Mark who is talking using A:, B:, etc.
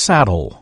A: saddle.